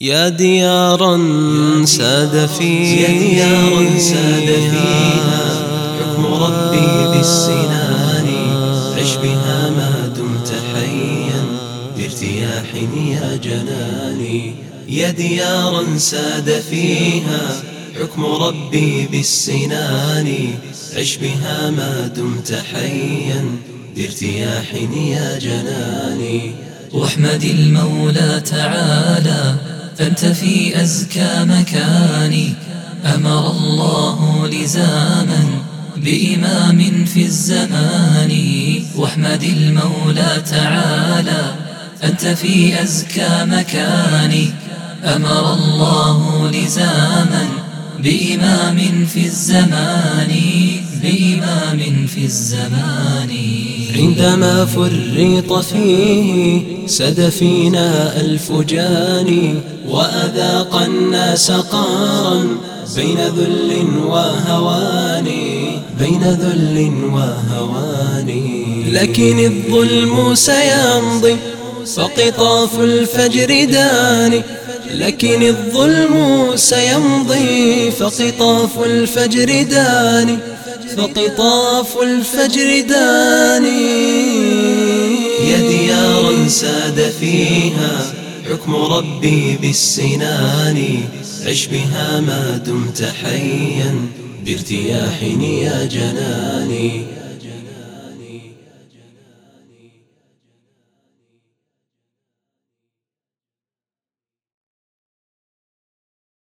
يا ديارا ساد فيها حكم ربي بالسنان. عش بها ما دمت حيا بارتياح يا جناني يا ديارا ساد فيها حكم ربي بالسنان. عش بها ما دمت حيا بارتياح يا جناني واحمد المولى تعالى فانت في أزكى مكان أمر الله لزاما بإمام في الزمان. واحمد المولى تعالى أنت في أزكى مكان أمر الله بإمام في الزمان بإمام في الزمان. عندما فرط فيه سد فينا الفجان وأذاق الناس قارا بين ذل وهوان بين ذل وهوان. لكن الظلم سيمضي فقطاف الفجر داني لكن الظلم سيمضي فقطاف الفجر داني فقطاف الفجر داني. يا ديارا ساد فيها حكم ربي بالسنان عش بها ما دمت حيا بارتياح يا جناني.